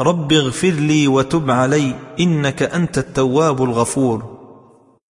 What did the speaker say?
رب اغفر لي وتب علي إنك أنت التواب الغفور.